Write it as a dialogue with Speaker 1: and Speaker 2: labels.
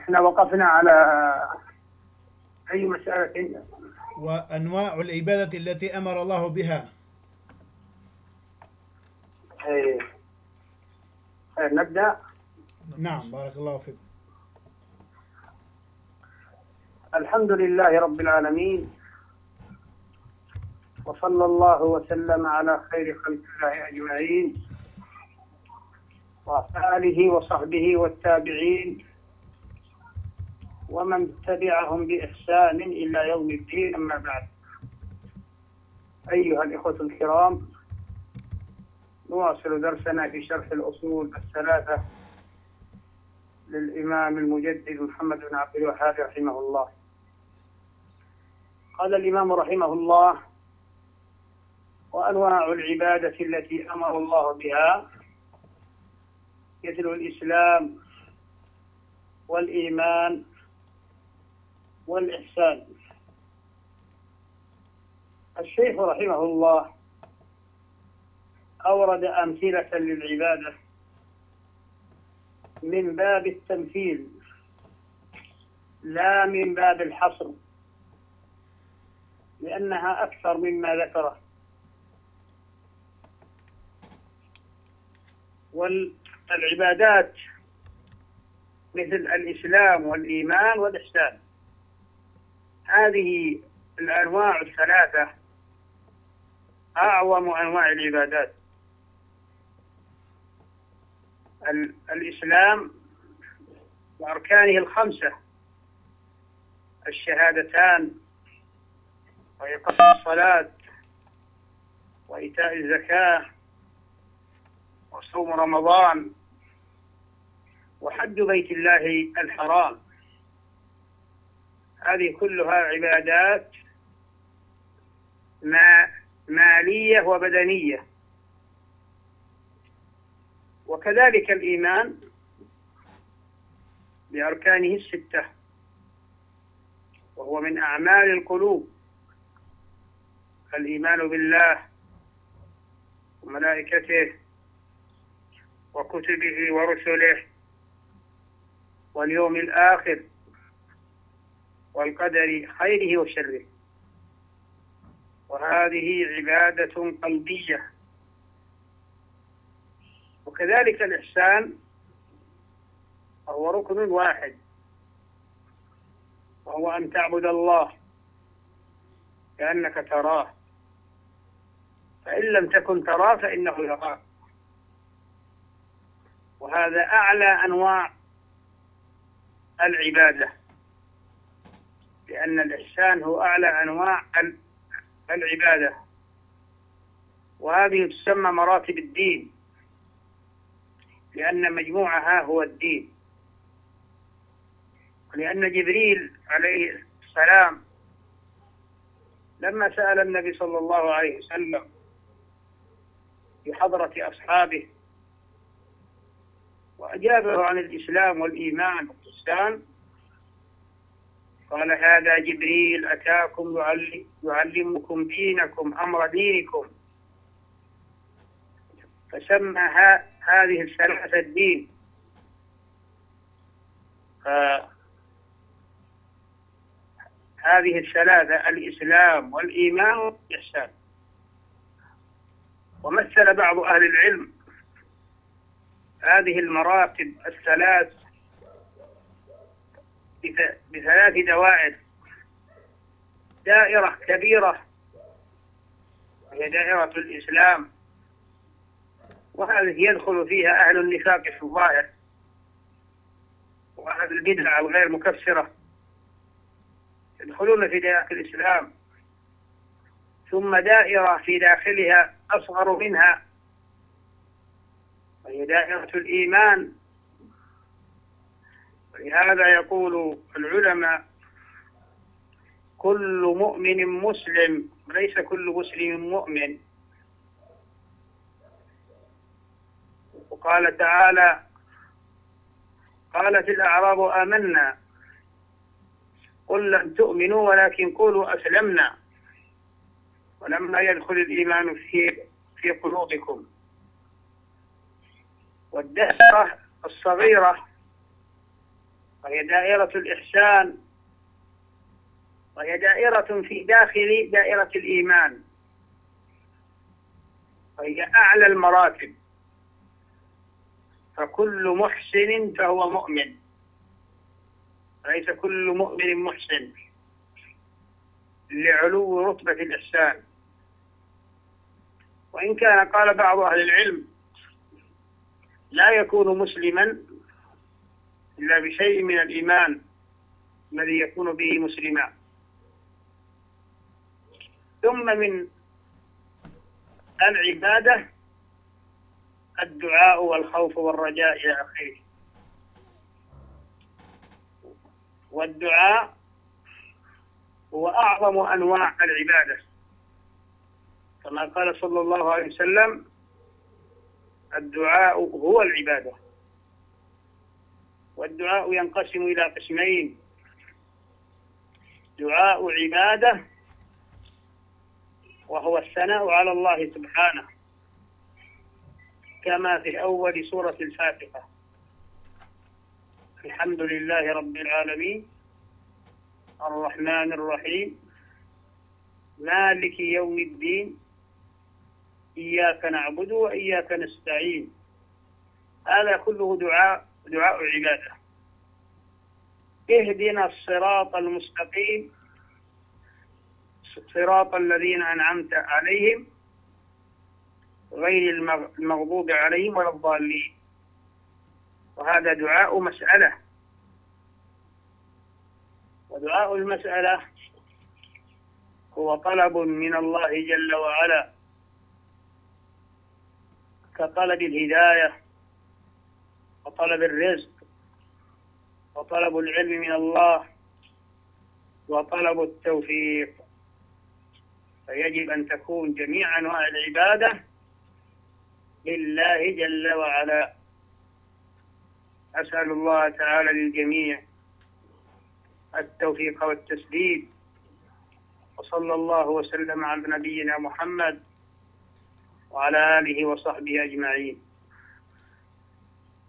Speaker 1: إحنا وقفنا على أي مسألة.
Speaker 2: وأنواع العبادة التي أمر الله بها.
Speaker 1: إيه. إيه، نبدأ؟
Speaker 2: نعم بارك الله فيكم
Speaker 1: الحمد لله رب العالمين وصلى الله وسلم على خير خلق الله أجمعين وعلى آله وصحبه والتابعين. ومن تبعهم بإحسان إلى يوم الدين أما بعد. أيها الإخوة الكرام نواصل درسنا في شرح الأصول الثلاثة للإمام المجدد محمد بن عبد الوهاب رحمه الله. قال الإمام رحمه الله وأنواع العبادة التي أمر الله بها مثل الإسلام والإيمان والإحسان. الشيخ رحمه الله أورد أمثلة للعبادة من باب التمثيل لا من باب الحصر لأنها أكثر مما ذكره. والعبادات مثل الإسلام والإيمان والإحسان. هذه الأنواع الثلاثة أعظم أنواع العبادات. الإسلام وأركانه الخمسة. الشهادتان وإقام الصلاة وإيتاء الزكاة وصوم رمضان وحج بيت الله الحرام. هذه كلها عبادات ما مالية وبدنية. وكذلك الإيمان بأركانه الستة وهو من أعمال القلوب. الإيمان بالله وملائكته وكتبه ورسله واليوم الآخر. والقدر خيره وشره. وهذه عبادة قلبية. وكذلك الإحسان هو ركن واحد. وهو أن تعبد الله كأنك تراه. فإن لم تكن تراه فإنه يراك. وهذا أعلى أنواع العبادة. لأن الإحسان هو أعلى أنواع العبادة. وهذه تسمى مراتب الدين لأن مجموعها هو الدين. لأن جبريل عليه السلام لما سأل النبي صلى الله عليه وسلم في حضرة أصحابه وأجابه عن الإسلام والإيمان والإحسان قال هذا جبريل أتاكم يعلمكم دينكم أمر دينكم. فسمى هذه الثلاثة الدين. هذه الثلاثة الإسلام والإيمان والإحسان. ومثل بعض أهل العلم هذه المراتب الثلاث بثلاث دوائر دائرة كبيرة. وهي دائرة الإسلام. وهذه يدخل فيها أهل النفاق في الظاهر. وأهل البدعة الغير مكفرة. يدخلون في دائرة الإسلام. ثم دائرة في داخلها أصغر منها. وهي دائرة الإيمان. ولهذا يقول العلماء كل مؤمن مسلم ليس كل مسلم مؤمن. وقال تعالى قالت الأعراب آمنا. قل لم تؤمنوا ولكن قولوا أسلمنا. ولما يدخل الإيمان في في قلوبكم. والدائرة الصغيرة وهي دائرة الإحسان. وهي دائرة في داخل دائرة الإيمان. وهي أعلى المراتب. فكل محسن فهو مؤمن. ليس كل مؤمن محسن. لعلو رتبة الإحسان. وإن كان قال بعض أهل العلم لا يكون مسلما إلا بشيء من الإيمان الذي يكون به مسلما. ثم من العبادة الدعاء والخوف والرجاء إلى آخره. والدعاء هو أعظم أنواع العبادة. كما قال صلى الله عليه وسلم الدعاء هو العبادة. والدعاء ينقسم إلى قسمين. دعاء عبادة وهو الثناء على الله سبحانه كما في أول سورة الفاتحة. الحمد لله رب العالمين. الرحمن الرحيم. مالك يوم الدين. إياك نعبد وإياك نستعين. هذا كله دعاء دعاء عبادة. اهدنا الصراط المستقيم. صراط الذين أنعمت عليهم. غير المغضوب عليهم ولا الضالين. وهذا دعاء مسألة. ودعاء المسألة هو طلب من الله جل وعلا. كطلب الهداية. وطلب الرزق وطلب العلم من الله وطلب التوفيق. فيجب أن تكون جميع أنواع العبادة لله جل وعلا. أسأل الله تعالى للجميع التوفيق والتسديد وصلى الله وسلم على نبينا محمد وعلى آله وصحبه أجمعين.